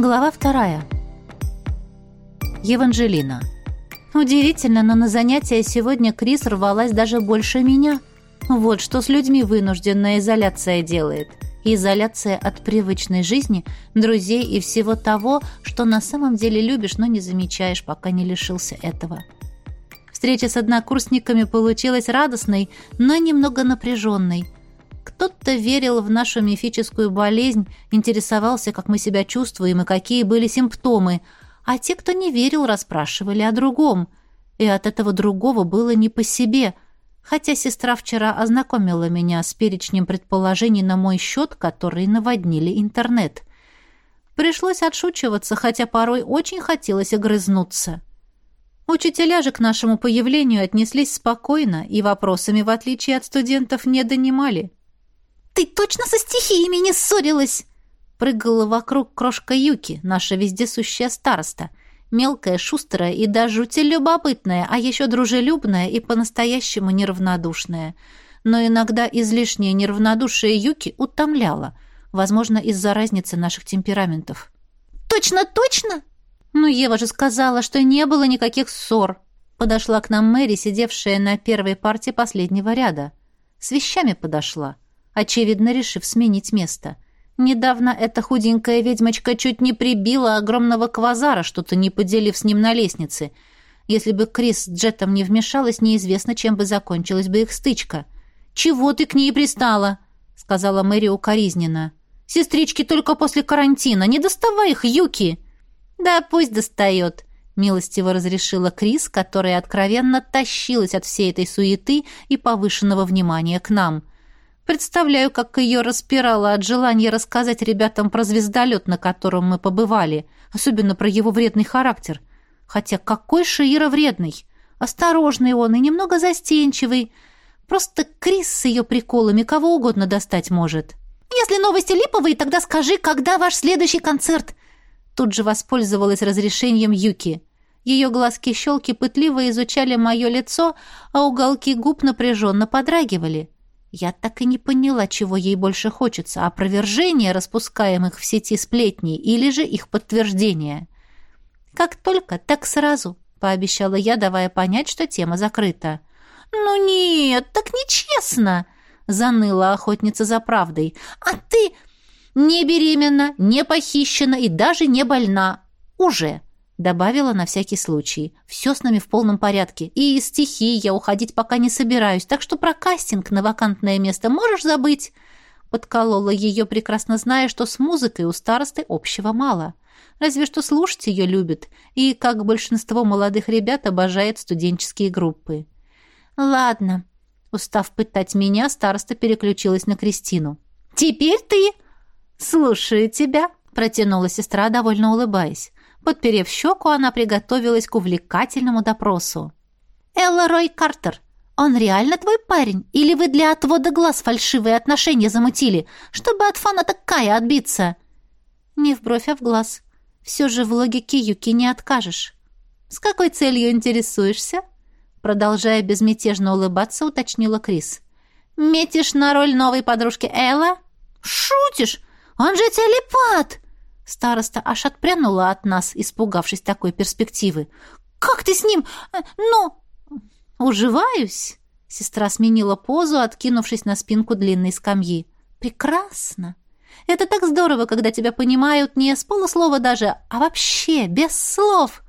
Глава вторая. Еванжелина. Удивительно, но на занятия сегодня Крис рвалась даже больше меня. Вот что с людьми вынужденная изоляция делает. Изоляция от привычной жизни, друзей и всего того, что на самом деле любишь, но не замечаешь, пока не лишился этого. Встреча с однокурсниками получилась радостной, но немного напряженной – кто-то верил в нашу мифическую болезнь, интересовался, как мы себя чувствуем и какие были симптомы, а те, кто не верил, расспрашивали о другом. И от этого другого было не по себе, хотя сестра вчера ознакомила меня с перечнем предположений на мой счет, которые наводнили интернет. Пришлось отшучиваться, хотя порой очень хотелось огрызнуться. Учителя же к нашему появлению отнеслись спокойно и вопросами, в отличие от студентов, не донимали. Ты точно со стихиями не ссорилась?» Прыгала вокруг крошка Юки, наша вездесущая староста. Мелкая, шустрая и даже жути любопытная, а еще дружелюбная и по-настоящему неравнодушная. Но иногда излишнее неравнодушие Юки утомляло, возможно, из-за разницы наших темпераментов. «Точно, точно?» «Ну, Ева же сказала, что не было никаких ссор». Подошла к нам Мэри, сидевшая на первой парте последнего ряда. С вещами подошла очевидно, решив сменить место. Недавно эта худенькая ведьмочка чуть не прибила огромного квазара, что-то не поделив с ним на лестнице. Если бы Крис с Джетом не вмешалась, неизвестно, чем бы закончилась бы их стычка. «Чего ты к ней пристала?» — сказала Мэри укоризненно. «Сестрички только после карантина. Не доставай их, Юки!» «Да пусть достает», — милостиво разрешила Крис, которая откровенно тащилась от всей этой суеты и повышенного внимания к нам. Представляю, как ее распирало от желания рассказать ребятам про звездолет, на котором мы побывали, особенно про его вредный характер. Хотя какой Шиира вредный! Осторожный он и немного застенчивый. Просто Крис с ее приколами кого угодно достать может. «Если новости липовые, тогда скажи, когда ваш следующий концерт?» Тут же воспользовалась разрешением Юки. Ее глазки-щелки пытливо изучали мое лицо, а уголки губ напряженно подрагивали. Я так и не поняла, чего ей больше хочется, опровержение распускаемых в сети сплетней или же их подтверждение. «Как только, так сразу», — пообещала я, давая понять, что тема закрыта. «Ну нет, так нечестно», — заныла охотница за правдой. «А ты не беременна, не похищена и даже не больна. Уже». Добавила на всякий случай. «Все с нами в полном порядке. И из стихии я уходить пока не собираюсь, так что про кастинг на вакантное место можешь забыть». Подколола ее, прекрасно зная, что с музыкой у старосты общего мало. Разве что слушать ее любит, и, как большинство молодых ребят, обожает студенческие группы. «Ладно». Устав пытать меня, староста переключилась на Кристину. «Теперь ты...» «Слушаю тебя», — протянула сестра, довольно улыбаясь. Подперев щеку, она приготовилась к увлекательному допросу. «Элла Рой Картер, он реально твой парень? Или вы для отвода глаз фальшивые отношения замутили, чтобы от фана такая отбиться?» «Не в бровь, а в глаз. Все же в логике Юки не откажешь». «С какой целью интересуешься?» Продолжая безмятежно улыбаться, уточнила Крис. «Метишь на роль новой подружки Элла?» «Шутишь? Он же телепат!» Староста аж отпрянула от нас, испугавшись такой перспективы. «Как ты с ним? Ну...» «Уживаюсь?» Сестра сменила позу, откинувшись на спинку длинной скамьи. «Прекрасно! Это так здорово, когда тебя понимают не с полуслова даже, а вообще, без слов!»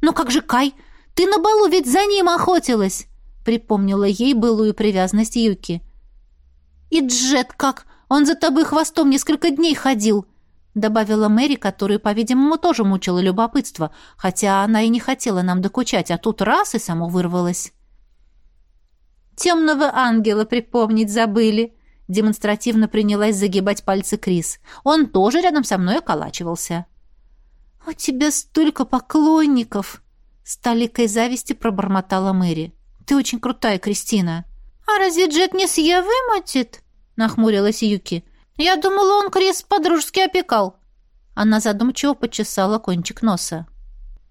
«Ну как же Кай? Ты на балу ведь за ним охотилась!» Припомнила ей былую привязанность Юки. «И Джет как? Он за тобой хвостом несколько дней ходил!» Добавила Мэри, которую, по-видимому, тоже мучило любопытство, хотя она и не хотела нам докучать, а тут раз и само вырвалась. «Темного ангела припомнить забыли», — демонстративно принялась загибать пальцы Крис. «Он тоже рядом со мной околачивался». «У тебя столько поклонников!» — с толикой зависти пробормотала Мэри. «Ты очень крутая, Кристина». «А разве Джет не с Е вымотит?» — нахмурилась Юки. Я думала, он Крис подружески опекал. Она задумчиво почесала кончик носа.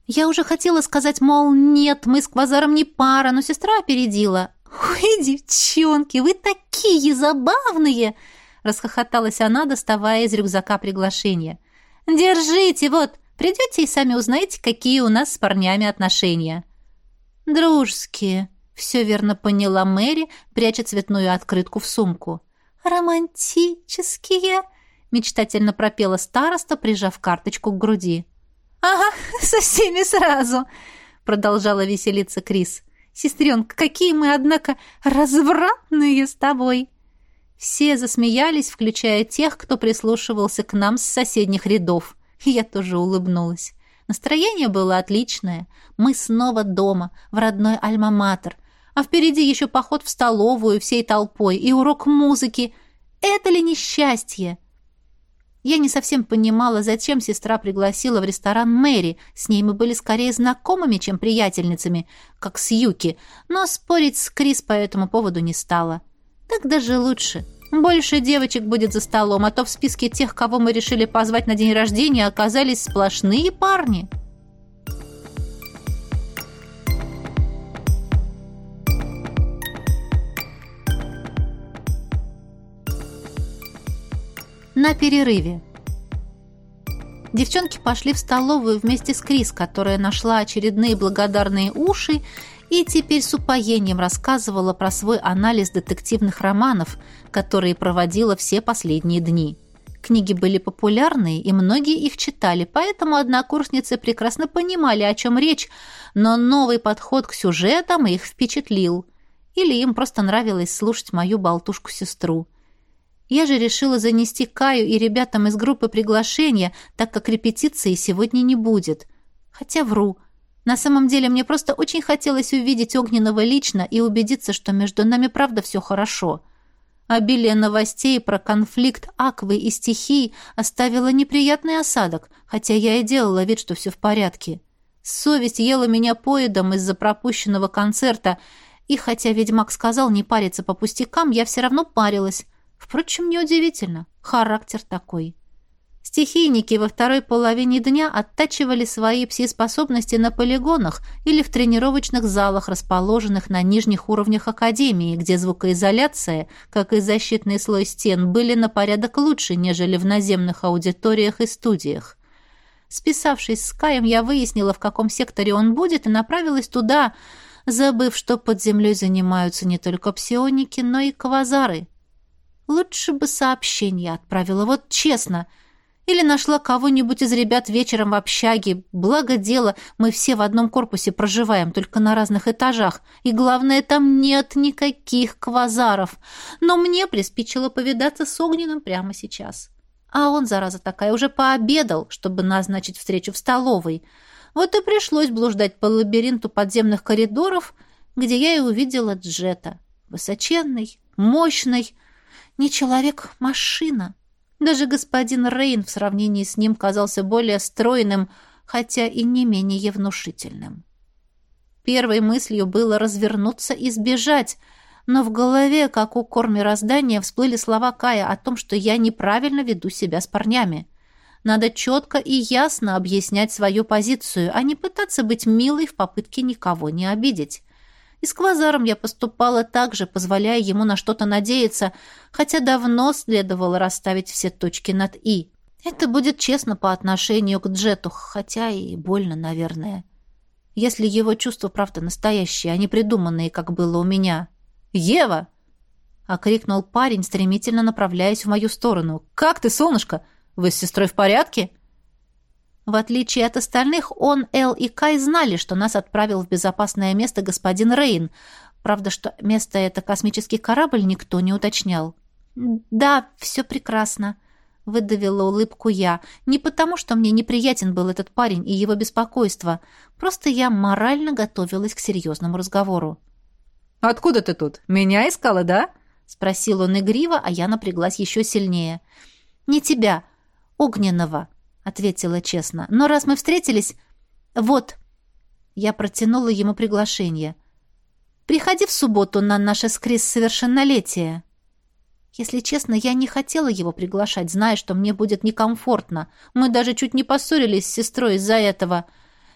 Я уже хотела сказать, мол, нет, мы с Квазаром не пара, но сестра опередила. «Ой, девчонки, вы такие забавные!» расхохоталась она, доставая из рюкзака приглашение. Держите, вот, придете и сами узнаете, какие у нас с парнями отношения». «Дружеские», — все верно поняла Мэри, пряча цветную открытку в сумку. «Романтические», — мечтательно пропела староста, прижав карточку к груди. «Ага, со всеми сразу», — продолжала веселиться Крис. «Сестренка, какие мы, однако, развратные с тобой!» Все засмеялись, включая тех, кто прислушивался к нам с соседних рядов. Я тоже улыбнулась. Настроение было отличное. Мы снова дома, в родной Альма-Матер. А впереди еще поход в столовую всей толпой и урок музыки. Это ли несчастье? Я не совсем понимала, зачем сестра пригласила в ресторан Мэри. С ней мы были скорее знакомыми, чем приятельницами, как с Юки, но спорить с Крис по этому поводу не стала. Так даже лучше. Больше девочек будет за столом, а то в списке тех, кого мы решили позвать на день рождения, оказались сплошные парни. На перерыве. Девчонки пошли в столовую вместе с Крис, которая нашла очередные благодарные уши и теперь с упоением рассказывала про свой анализ детективных романов, которые проводила все последние дни. Книги были популярны, и многие их читали, поэтому однокурсницы прекрасно понимали, о чем речь, но новый подход к сюжетам их впечатлил. Или им просто нравилось слушать мою болтушку-сестру. Я же решила занести Каю и ребятам из группы приглашения, так как репетиции сегодня не будет. Хотя вру – на самом деле мне просто очень хотелось увидеть Огненного лично и убедиться, что между нами правда все хорошо. Обилие новостей про конфликт Аквы и стихий оставило неприятный осадок, хотя я и делала вид, что все в порядке. Совесть ела меня поедом из-за пропущенного концерта, и хотя ведьмак сказал не париться по пустякам, я все равно парилась. Впрочем, неудивительно. Характер такой. Стихийники во второй половине дня оттачивали свои пси-способности на полигонах или в тренировочных залах, расположенных на нижних уровнях Академии, где звукоизоляция, как и защитный слой стен, были на порядок лучше, нежели в наземных аудиториях и студиях. Списавшись с Каем, я выяснила, в каком секторе он будет, и направилась туда, забыв, что под землей занимаются не только псионики, но и квазары. Лучше бы сообщение отправила, вот честно — или нашла кого-нибудь из ребят вечером в общаге. Благо дело, мы все в одном корпусе проживаем, только на разных этажах. И главное, там нет никаких квазаров. Но мне приспичило повидаться с Огненным прямо сейчас. А он, зараза такая, уже пообедал, чтобы назначить встречу в столовой. Вот и пришлось блуждать по лабиринту подземных коридоров, где я и увидела Джета. Высоченный, мощный, не человек, машина. Даже господин Рейн в сравнении с ним казался более стройным, хотя и не менее внушительным. Первой мыслью было развернуться и сбежать, но в голове, как у кор мироздания, всплыли слова Кая о том, что я неправильно веду себя с парнями. Надо четко и ясно объяснять свою позицию, а не пытаться быть милой в попытке никого не обидеть. И с Квазаром я поступала так же, позволяя ему на что-то надеяться, хотя давно следовало расставить все точки над «и». Это будет честно по отношению к Джету, хотя и больно, наверное. Если его чувства, правда, настоящие, а не придуманные, как было у меня. «Ева!» — окрикнул парень, стремительно направляясь в мою сторону. «Как ты, солнышко? Вы с сестрой в порядке?» В отличие от остальных, он, Эл и Кай знали, что нас отправил в безопасное место господин Рейн. Правда, что место это космический корабль, никто не уточнял. «Да, все прекрасно», — выдавила улыбку я. «Не потому, что мне неприятен был этот парень и его беспокойство. Просто я морально готовилась к серьезному разговору». «Откуда ты тут? Меня искала, да?» — спросил он игриво, а я напряглась еще сильнее. «Не тебя, огненного», — ответила честно. «Но раз мы встретились... Вот...» Я протянула ему приглашение. «Приходи в субботу на наше с Крис совершеннолетие». Если честно, я не хотела его приглашать, зная, что мне будет некомфортно. Мы даже чуть не поссорились с сестрой из-за этого.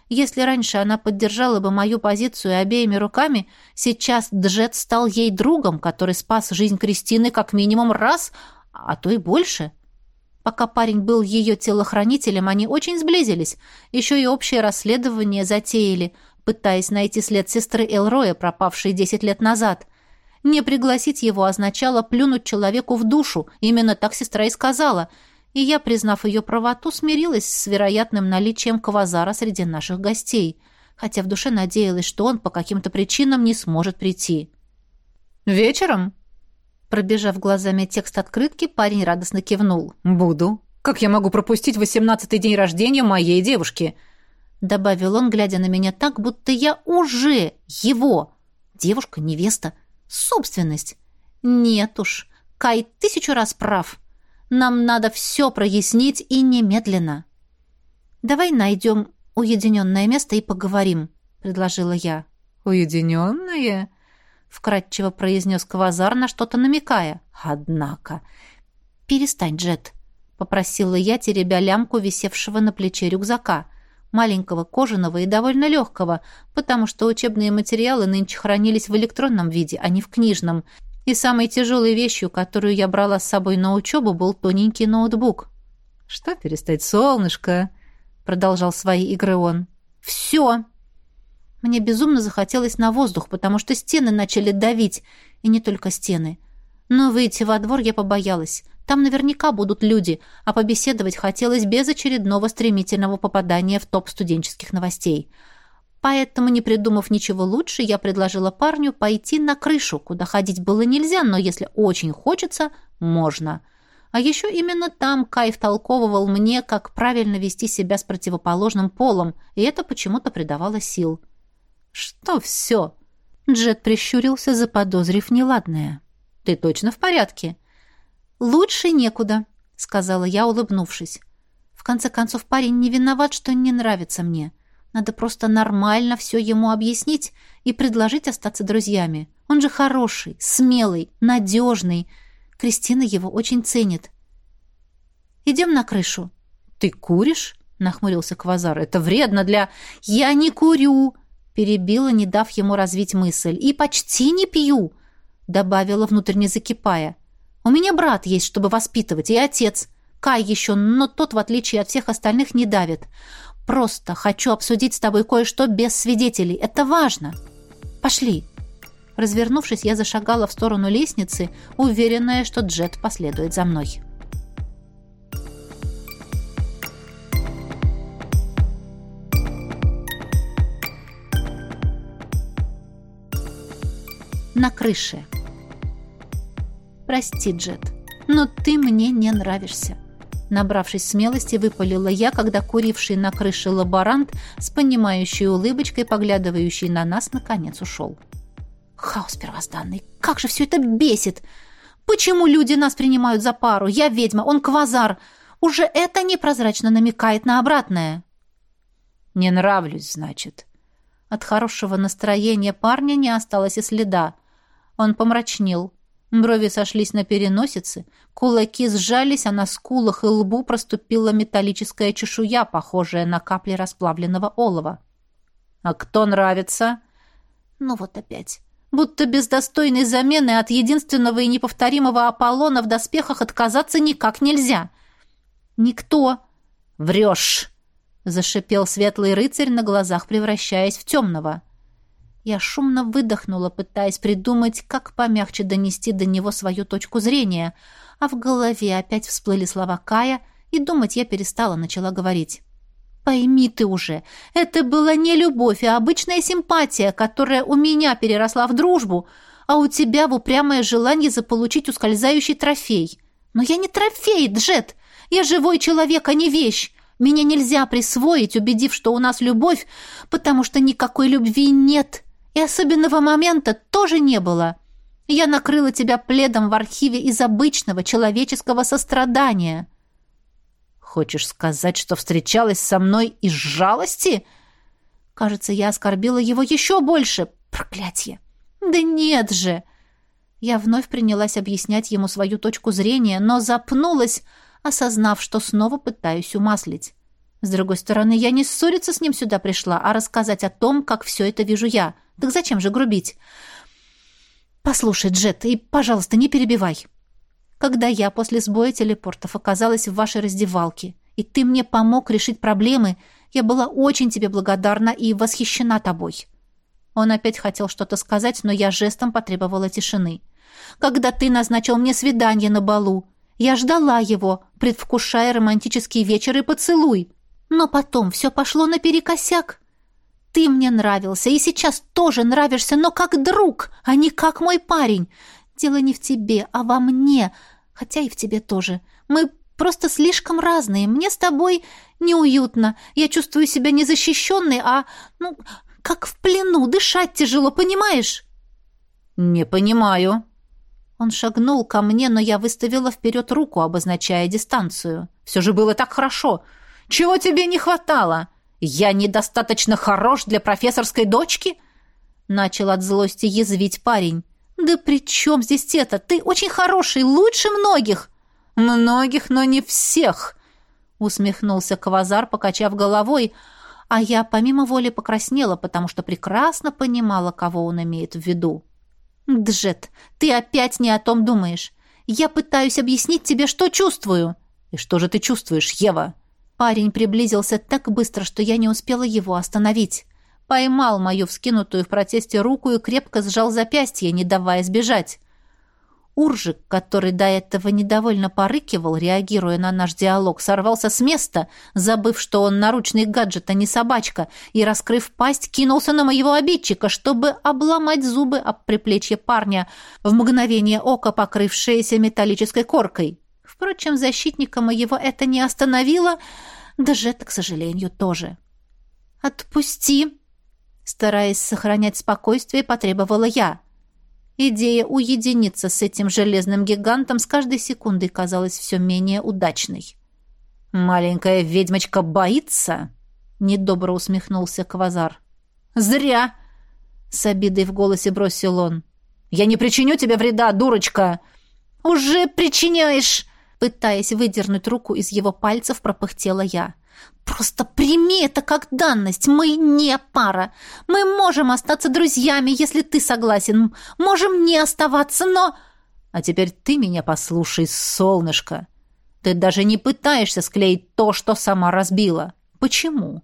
Если раньше она поддержала бы мою позицию обеими руками, сейчас Джет стал ей другом, который спас жизнь Кристины как минимум раз, а то и больше. — Пока парень был ее телохранителем, они очень сблизились. Еще и общее расследование затеяли, пытаясь найти след сестры Элроя, пропавшей десять лет назад. Не пригласить его означало плюнуть человеку в душу. Именно так сестра и сказала. И я, признав ее правоту, смирилась с вероятным наличием квазара среди наших гостей, хотя в душе надеялась, что он по каким-то причинам не сможет прийти. «Вечером?» Пробежав глазами текст открытки, парень радостно кивнул. «Буду. Как я могу пропустить восемнадцатый день рождения моей девушки?» Добавил он, глядя на меня так, будто я уже его. Девушка, невеста, собственность. Нет уж, Кай тысячу раз прав. Нам надо все прояснить и немедленно. «Давай найдем уединенное место и поговорим», — предложила я. «Уединенное?» Вкратчиво произнес Квазар, на что-то намекая. Однако... «Перестань, Джет», — попросила я, теребя лямку висевшего на плече рюкзака, маленького, кожаного и довольно легкого, потому что учебные материалы нынче хранились в электронном виде, а не в книжном, и самой тяжелой вещью, которую я брала с собой на учебу, был тоненький ноутбук. «Что перестать, солнышко?» — продолжал свои игры он. «Все!» Мне безумно захотелось на воздух, потому что стены начали давить, и не только стены. Но выйти во двор я побоялась. Там наверняка будут люди, а побеседовать хотелось без очередного стремительного попадания в топ студенческих новостей. Поэтому, не придумав ничего лучше, я предложила парню пойти на крышу, куда ходить было нельзя, но если очень хочется, можно. А еще именно там Кайф толковывал мне, как правильно вести себя с противоположным полом, и это почему-то придавало сил. «Что все?» Джет прищурился, заподозрив неладное. «Ты точно в порядке?» «Лучше некуда», — сказала я, улыбнувшись. «В конце концов, парень не виноват, что не нравится мне. Надо просто нормально все ему объяснить и предложить остаться друзьями. Он же хороший, смелый, надежный. Кристина его очень ценит. Идем на крышу». «Ты куришь?» — нахмурился Квазар. «Это вредно для...» «Я не курю!» Перебила, не дав ему развить мысль. «И почти не пью!» Добавила, внутренне закипая. «У меня брат есть, чтобы воспитывать, и отец. Кай еще, но тот, в отличие от всех остальных, не давит. Просто хочу обсудить с тобой кое-что без свидетелей. Это важно. Пошли!» Развернувшись, я зашагала в сторону лестницы, уверенная, что Джет последует за мной. На крыше. «Прости, Джет, но ты мне не нравишься». Набравшись смелости, выпалила я, когда куривший на крыше лаборант с понимающей улыбочкой, поглядывающий на нас, наконец ушел. «Хаос первозданный! Как же все это бесит! Почему люди нас принимают за пару? Я ведьма, он квазар! Уже это непрозрачно намекает на обратное!» «Не нравлюсь, значит». От хорошего настроения парня не осталось и следа. Он помрачнел. Брови сошлись на переносице, кулаки сжались, а на скулах и лбу проступила металлическая чешуя, похожая на капли расплавленного олова. «А кто нравится?» «Ну вот опять. Будто без достойной замены от единственного и неповторимого Аполлона в доспехах отказаться никак нельзя». «Никто». «Врешь!» — зашипел светлый рыцарь на глазах, превращаясь в темного. Я шумно выдохнула, пытаясь придумать, как помягче донести до него свою точку зрения, а в голове опять всплыли слова Кая, и думать я перестала, начала говорить. «Пойми ты уже, это была не любовь, а обычная симпатия, которая у меня переросла в дружбу, а у тебя в упрямое желание заполучить ускользающий трофей. Но я не трофей, Джет! Я живой человек, а не вещь! Меня нельзя присвоить, убедив, что у нас любовь, потому что никакой любви нет!» И особенного момента тоже не было. Я накрыла тебя пледом в архиве из обычного человеческого сострадания. Хочешь сказать, что встречалась со мной из жалости? Кажется, я оскорбила его еще больше. Проклятье! Да нет же! Я вновь принялась объяснять ему свою точку зрения, но запнулась, осознав, что снова пытаюсь умаслить. С другой стороны, я не ссориться с ним сюда пришла, а рассказать о том, как все это вижу я — так зачем же грубить? Послушай, Джет, и, пожалуйста, не перебивай. когда я после сбоя телепортов оказалась в вашей раздевалке, и ты мне помог решить проблемы, я была очень тебе благодарна и восхищена тобой». Он опять хотел что-то сказать, но я жестом потребовала тишины. «Когда ты назначил мне свидание на балу, я ждала его, предвкушая романтический вечер и поцелуй. Но потом все пошло наперекосяк. Ты мне нравился, и сейчас тоже нравишься, но как друг, а не как мой парень. Дело не в тебе, а во мне, хотя и в тебе тоже. Мы просто слишком разные. Мне с тобой неуютно. Я чувствую себя незащищенной, а, ну, как в плену, дышать тяжело, понимаешь?» «Не понимаю». Он шагнул ко мне, но я выставила вперед руку, обозначая дистанцию. «Все же было так хорошо. Чего тебе не хватало? Я недостаточно хорош для профессорской дочки?» Начал от злости язвить парень. «Да при чем здесь это? Ты очень хороший, лучше многих!» «Многих, но не всех!» Усмехнулся Квазар, покачав головой, а я помимо воли покраснела, потому что прекрасно понимала, кого он имеет в виду. «Джет, ты опять не о том думаешь. Я пытаюсь объяснить тебе, что чувствую». «И что же ты чувствуешь, Ева?» Парень приблизился так быстро, что я не успела его остановить поймал мою вскинутую в протесте руку и крепко сжал запястье, не давая сбежать. Уржик, который до этого недовольно порыкивал, реагируя на наш диалог, сорвался с места, забыв, что он наручный гаджет, а не собачка, и, раскрыв пасть, кинулся на моего обидчика, чтобы обломать зубы об приплечье парня, в мгновение ока покрывшееся металлической коркой. Впрочем, защитника моего это не остановило, даже это, к сожалению, тоже. «Отпусти!» Стараясь сохранять спокойствие, потребовала я. Идея уединиться с этим железным гигантом с каждой секундой казалась все менее удачной. «Маленькая ведьмочка боится?» — недобро усмехнулся Квазар. «Зря!» — с обидой в голосе бросил он. «Я не причиню тебе вреда, дурочка!» «Уже причиняешь!» Пытаясь выдернуть руку из его пальцев, пропыхтела я. Просто прими это как данность. Мы не пара. Мы можем остаться друзьями, если ты согласен. Можем не оставаться, но... А теперь ты меня послушай, солнышко. Ты даже не пытаешься склеить то, что сама разбила. Почему?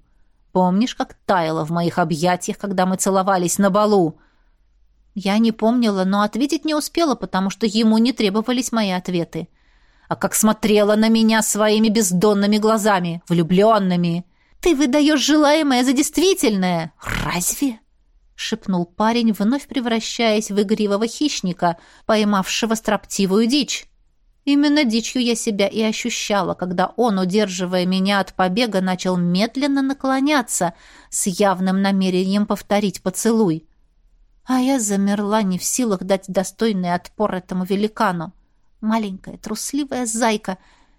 Помнишь, как таяло в моих объятиях, когда мы целовались на балу? Я не помнила, но ответить не успела, потому что ему не требовались мои ответы. — а как смотрела на меня своими бездонными глазами, влюбленными. «Ты выдаешь желаемое за действительное!» «Разве?» — шепнул парень, вновь превращаясь в игривого хищника, поймавшего строптивую дичь. Именно дичью я себя и ощущала, когда он, удерживая меня от побега, начал медленно наклоняться с явным намерением повторить поцелуй. А я замерла, не в силах дать достойный отпор этому великану. Маленькая, трусливая зайка.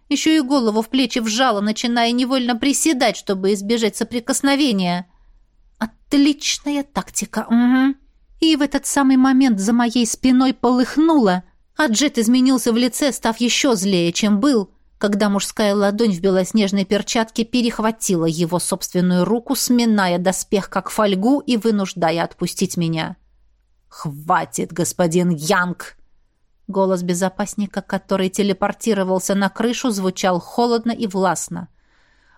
Еще и голову в плечи вжала, начиная невольно приседать, чтобы избежать соприкосновения. Отличная тактика, угу. И в этот самый момент за моей спиной полыхнуло, а Джет изменился в лице, став еще злее, чем был, когда мужская ладонь в белоснежной перчатке перехватила его собственную руку, сминая доспех как фольгу и вынуждая отпустить меня. «Хватит, господин Янг!» Голос безопасника, который телепортировался на крышу, звучал холодно и властно.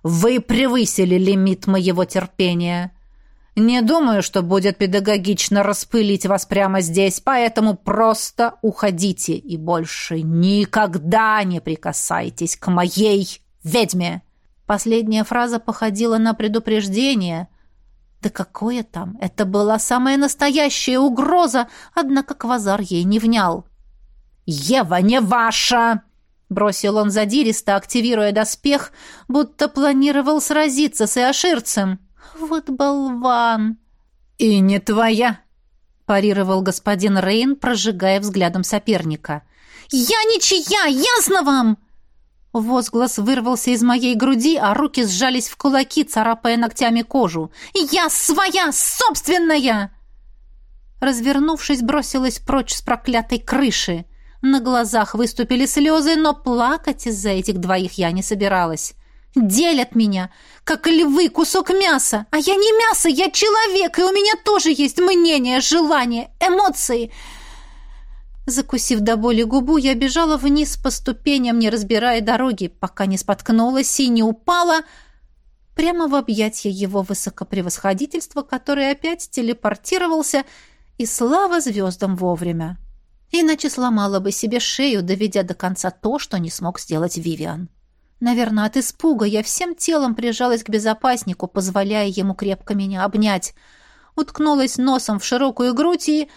«Вы превысили лимит моего терпения. Не думаю, что будет педагогично распылить вас прямо здесь, поэтому просто уходите и больше никогда не прикасайтесь к моей ведьме». Последняя фраза походила на предупреждение. Да какое там? Это была самая настоящая угроза, однако Квазар ей не внял. «Ева не ваша!» Бросил он задиристо, активируя доспех, будто планировал сразиться с Иоширцем. «Вот болван!» «И не твоя!» парировал господин Рейн, прожигая взглядом соперника. «Я ничья! Ясно вам!» Возглас вырвался из моей груди, а руки сжались в кулаки, царапая ногтями кожу. «Я своя! Собственная!» Развернувшись, бросилась прочь с проклятой крыши. На глазах выступили слезы, но плакать из-за этих двоих я не собиралась. Делят меня, как львы, кусок мяса. А я не мясо, я человек, и у меня тоже есть мнение, желания, эмоции. Закусив до боли губу, я бежала вниз по ступеням, не разбирая дороги, пока не споткнулась и не упала прямо в объятья его высокопревосходительства, который опять телепортировался, и слава звездам вовремя. Иначе сломала бы себе шею, доведя до конца то, что не смог сделать Вивиан. Наверное, от испуга я всем телом прижалась к безопаснику, позволяя ему крепко меня обнять. Уткнулась носом в широкую грудь и...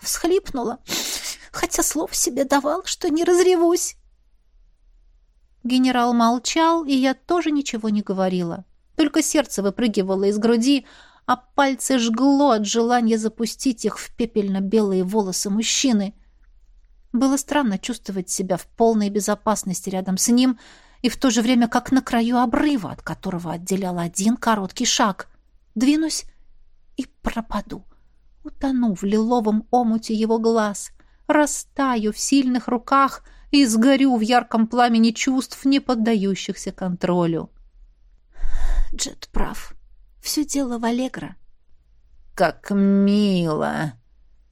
всхлипнула, хотя слов себе давал, что не разревусь. Генерал молчал, и я тоже ничего не говорила. Только сердце выпрыгивало из груди, а пальцы жгло от желания запустить их в пепельно-белые волосы мужчины. Было странно чувствовать себя в полной безопасности рядом с ним и в то же время как на краю обрыва, от которого отделял один короткий шаг. Двинусь и пропаду. Утону в лиловом омуте его глаз, растаю в сильных руках — и сгорю в ярком пламени чувств, не поддающихся контролю. Джет прав. Все дело в Аллегро. Как мило.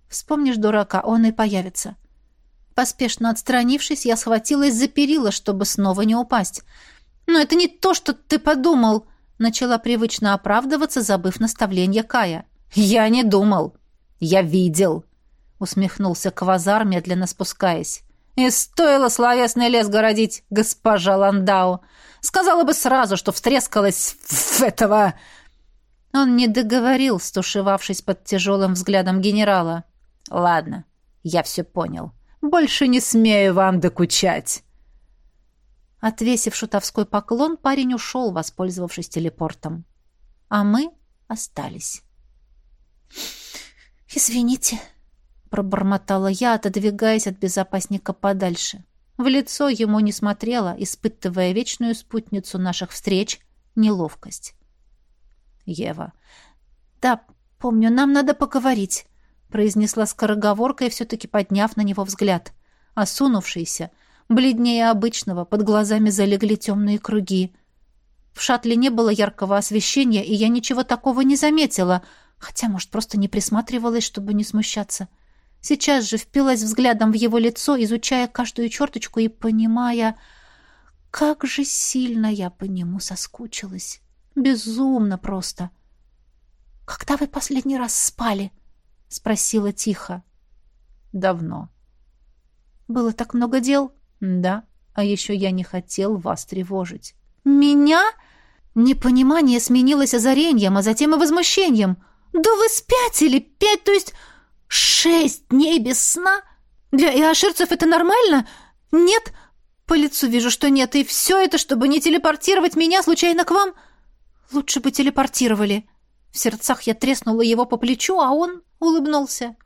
Вспомнишь дурака, он и появится. Поспешно отстранившись, я схватилась за перила, чтобы снова не упасть. «Но это не то, что ты подумал!» Начала привычно оправдываться, забыв наставление Кая. «Я не думал. Я видел!» Усмехнулся Квазар, медленно спускаясь. И стоило словесный лес городить, госпожа Ландау. Сказала бы сразу, что встрескалась в этого... Он не договорил, стушевавшись под тяжелым взглядом генерала. «Ладно, я все понял. Больше не смею вам докучать». Отвесив шутовской поклон, парень ушел, воспользовавшись телепортом. А мы остались. «Извините», пробормотала я, отодвигаясь от безопасника подальше. В лицо ему не смотрела, испытывая вечную спутницу наших встреч — неловкость. «Ева». «Да, помню, нам надо поговорить», — произнесла скороговоркой, все-таки подняв на него взгляд. Осунувшийся, бледнее обычного, под глазами залегли темные круги. В шатле не было яркого освещения, и я ничего такого не заметила, хотя, может, просто не присматривалась, чтобы не смущаться. — Сейчас же впилась взглядом в его лицо, изучая каждую черточку и понимая, как же сильно я по нему соскучилась. Безумно просто. «Когда вы последний раз спали?» — спросила тихо. «Давно». «Было так много дел?» «Да, а еще я не хотел вас тревожить». «Меня?» Непонимание сменилось озарением, а затем и возмущением. «Да вы спятили! Пять, то есть Шесть дней без сна? Для иоширцев это нормально? Нет? По лицу вижу, что нет. И все это, чтобы не телепортировать меня случайно к вам? Лучше бы телепортировали. В сердцах я треснула его по плечу, а он улыбнулся.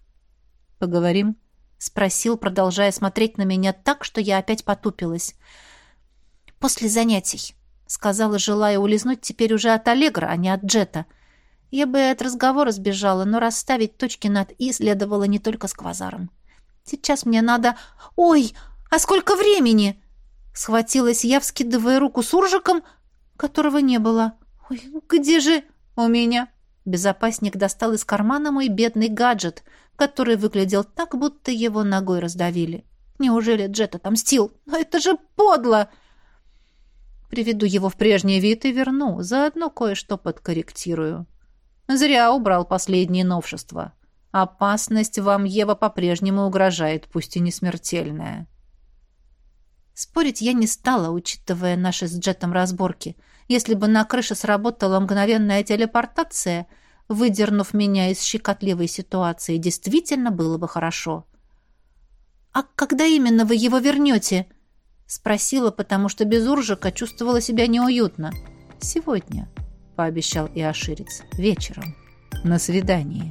«Поговорим?» — спросил, продолжая смотреть на меня так, что я опять потупилась. «После занятий», — сказала, желая улизнуть теперь уже от Аллегра, а не от Джета — я бы от разговора сбежала, но расставить точки над «и» следовало не только с квазаром. «Сейчас мне надо... Ой, а сколько времени?» Схватилась я, вскидывая руку с уржиком, которого не было. «Ой, где же...» «У меня...» Безопасник достал из кармана мой бедный гаджет, который выглядел так, будто его ногой раздавили. Неужели Джет отомстил? Но это же подло! Приведу его в прежний вид и верну, заодно кое-что подкорректирую. Зря убрал последние новшества. Опасность вам, Ева, по-прежнему угрожает, пусть и не смертельная. Спорить я не стала, учитывая наши с Джетом разборки. Если бы на крыше сработала мгновенная телепортация, выдернув меня из щекотливой ситуации, действительно было бы хорошо. «А когда именно вы его вернете?» Спросила, потому что без Уржика чувствовала себя неуютно. «Сегодня». — пообещал и Иоширец. «Вечером. На свидании».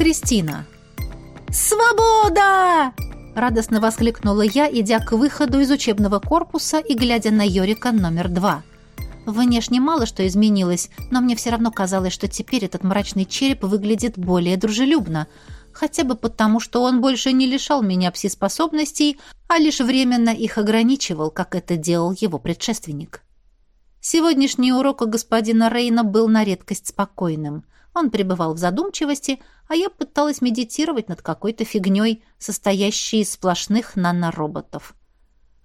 Кристина. «Свобода!» — радостно воскликнула я, идя к выходу из учебного корпуса и глядя на Йорика номер два. Внешне мало что изменилось, но мне все равно казалось, что теперь этот мрачный череп выглядит более дружелюбно — хотя бы потому, что он больше не лишал меня пси-способностей, а лишь временно их ограничивал, как это делал его предшественник. Сегодняшний урок у господина Рейна был на редкость спокойным. Он пребывал в задумчивости, а я пыталась медитировать над какой-то фигней, состоящей из сплошных нанороботов.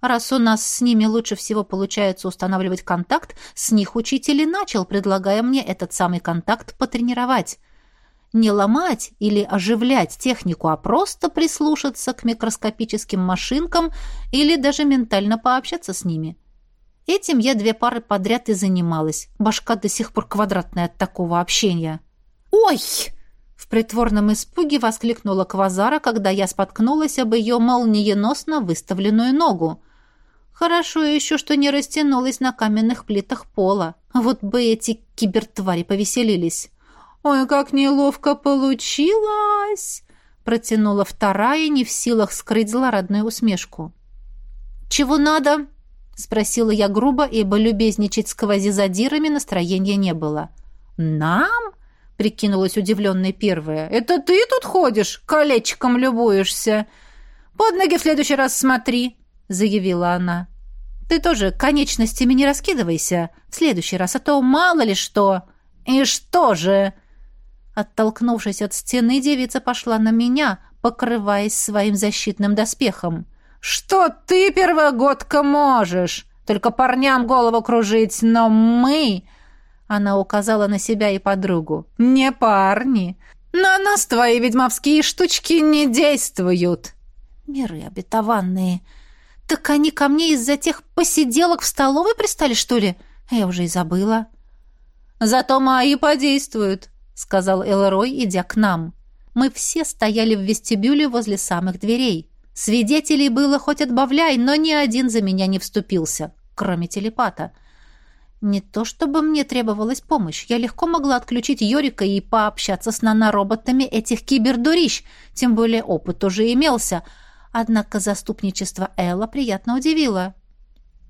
Раз у нас с ними лучше всего получается устанавливать контакт, с них учитель и начал, предлагая мне этот самый контакт потренировать. Не ломать или оживлять технику, а просто прислушаться к микроскопическим машинкам или даже ментально пообщаться с ними. Этим я две пары подряд и занималась. Башка до сих пор квадратная от такого общения. «Ой!» В притворном испуге воскликнула Квазара, когда я споткнулась об ее молниеносно выставленную ногу. Хорошо еще, что не растянулась на каменных плитах пола. Вот бы эти кибертвари повеселились. «Ой, как неловко получилось!» протянула вторая, не в силах скрыть злорадную усмешку. «Чего надо?» — спросила я грубо, ибо любезничать с квазизадирами настроения не было. «Нам?» — прикинулась удивленной первая. «Это ты тут ходишь, колечком любуешься? Под ноги в следующий раз смотри!» — заявила она. «Ты тоже конечностями не раскидывайся в следующий раз, а то мало ли что!» «И что же?» Оттолкнувшись от стены, девица пошла на меня, покрываясь своим защитным доспехом. «Что ты, первогодка, можешь? Только парням голову кружить, но мы...» Она указала на себя и подругу. «Не парни. На нас твои ведьмовские штучки не действуют». «Миры обетованные. Так они ко мне из-за тех посиделок в столовой пристали, что ли? Я уже и забыла». «Зато мои подействуют», — сказал Элрой, идя к нам. Мы все стояли в вестибюле возле самых дверей. Свидетелей было хоть отбавляй, но ни один за меня не вступился, кроме телепата. Не то чтобы мне требовалась помощь, я легко могла отключить Йорика и пообщаться с нанороботами этих кибердурищ, тем более опыт уже имелся. Однако заступничество Элла приятно удивило.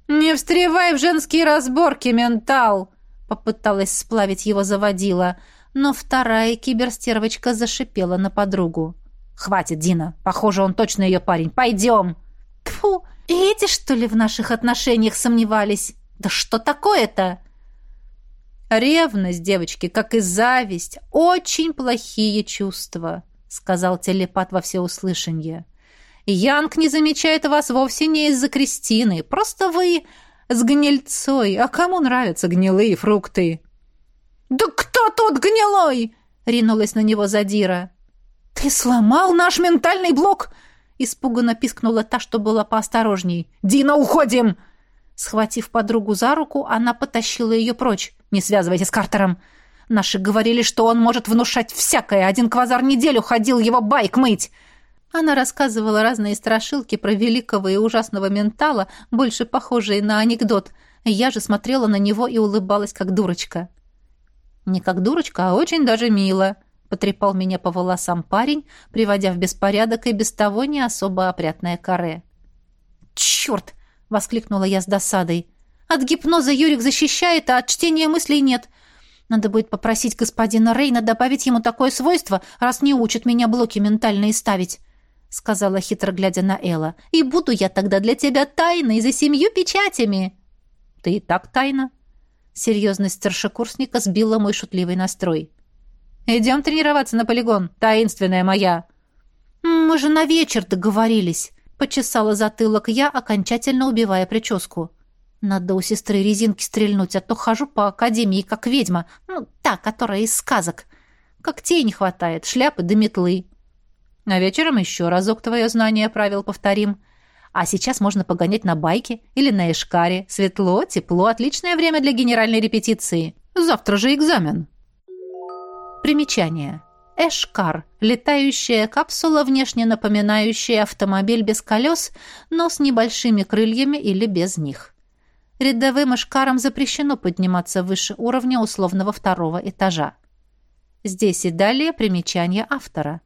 «Не встревай в женские разборки, ментал!» — попыталась сплавить его заводила, но вторая киберстервочка зашипела на подругу. «Хватит, Дина. Похоже, он точно ее парень. Пойдем!» «Тьфу! Эти, что ли, в наших отношениях сомневались? Да что такое-то?» «Ревность, девочки, как и зависть, очень плохие чувства», — сказал телепат во всеуслышание. «Янг не замечает вас вовсе не из-за Кристины. Просто вы с гнильцой. А кому нравятся гнилые фрукты?» «Да кто тут гнилой?» — ринулась на него Задира. «Ты сломал наш ментальный блок!» Испуганно пискнула та, что была поосторожней. «Дина, уходим!» Схватив подругу за руку, она потащила ее прочь. «Не связывайся с Картером!» Наши говорили, что он может внушать всякое. Один квазар неделю ходил его байк мыть. Она рассказывала разные страшилки про великого и ужасного ментала, больше похожие на анекдот. Я же смотрела на него и улыбалась, как дурочка. Не как дурочка, а очень даже мило. Потрепал меня по волосам парень, приводя в беспорядок и без того не особо опрятное каре. «Черт!» — воскликнула я с досадой. «От гипноза Юрик защищает, а от чтения мыслей нет. Надо будет попросить господина Рейна добавить ему такое свойство, раз не учит меня блоки ментальные ставить», — сказала хитро, глядя на Элла. «И буду я тогда для тебя тайной за семью печатями». «Ты и так тайна». Серьезность старшекурсника сбила мой шутливый настрой. Идем тренироваться на полигон, таинственная моя». «Мы же на вечер договорились», — почесала затылок я, окончательно убивая прическу. «Надо у сестры резинки стрельнуть, а то хожу по академии как ведьма, ну, та, которая из сказок. Когтей не хватает, шляпы да метлы». «А вечером еще разок твое знание правил повторим. А сейчас можно погонять на байке или на эшкаре. Светло, тепло, отличное время для генеральной репетиции. Завтра же экзамен». Примечание. Эшкар – летающая капсула, внешне напоминающая автомобиль без колес, но с небольшими крыльями или без них. Рядовым эшкарам запрещено подниматься выше уровня условного второго этажа. Здесь и далее примечание автора.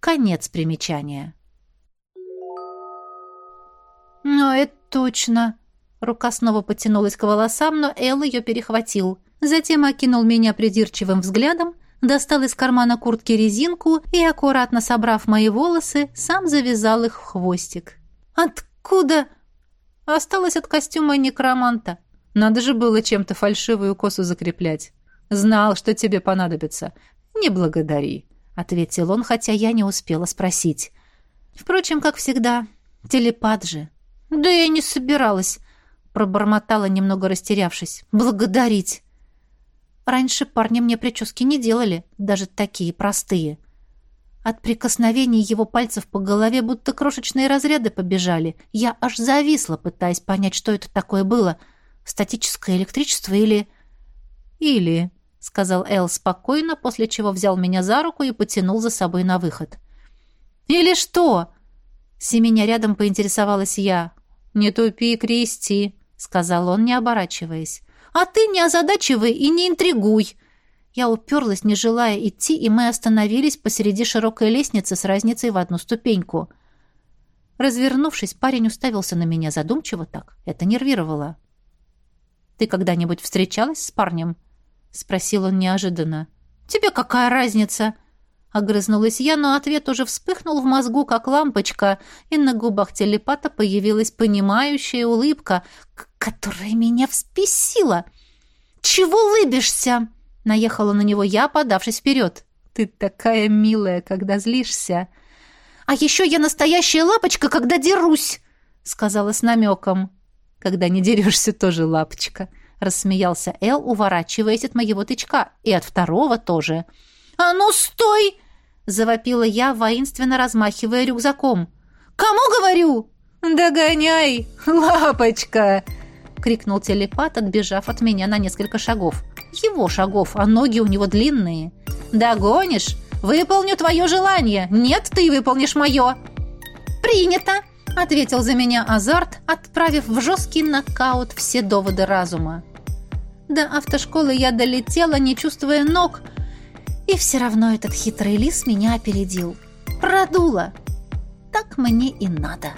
Конец примечания. «Но это точно!» Рука снова потянулась к волосам, но Эл ее перехватил. Затем окинул меня придирчивым взглядом достал из кармана куртки резинку и, аккуратно собрав мои волосы, сам завязал их в хвостик. «Откуда?» «Осталось от костюма некроманта», Надо же было чем-то фальшивую косу закреплять. Знал, что тебе понадобится. Не благодари, ответил он, хотя я не успела спросить. Впрочем, как всегда, телепат же. Да я не собиралась, пробормотала, немного растерявшись. Благодарить. Раньше парни мне прически не делали, даже такие простые. От прикосновений его пальцев по голове будто крошечные разряды побежали. Я аж зависла, пытаясь понять, что это такое было. Статическое электричество или... Или, сказал Эл спокойно, после чего взял меня за руку и потянул за собой на выход. Или что? Семеня рядом поинтересовалась я. Не тупи, Кристи, сказал он, не оборачиваясь. А ты не озадачивай и не интригуй. Я уперлась, не желая идти, и мы остановились посреди широкой лестницы с разницей в одну ступеньку. Развернувшись, парень уставился на меня задумчиво так. Это нервировало. «Ты когда-нибудь встречалась с парнем?» — спросил он неожиданно. «Тебе какая разница?» Огрызнулась я, но ответ уже вспыхнул в мозгу, как лампочка, и на губах телепата появилась понимающая улыбка, которая меня вспесила. «Чего лыбишься?» Наехала на него я, подавшись вперед. «Ты такая милая, когда злишься!» «А еще я настоящая лапочка, когда дерусь!» Сказала с намеком. «Когда не дерешься, тоже лапочка!» Рассмеялся Эл, уворачиваясь от моего тычка. И от второго тоже. «А ну, стой!» Завопила я, воинственно размахивая рюкзаком. «Кому говорю?» «Догоняй, лапочка!» крикнул телепат, отбежав от меня на несколько шагов. Его шагов, а ноги у него длинные. Догонишь? Выполню твое желание. Нет, ты выполнишь мое. Принято, ответил за меня Азарт, отправив в жесткий нокаут все доводы разума. До автошколы я долетела, не чувствуя ног, и все равно этот хитрый лис меня опередил. Продуло. Так мне и надо.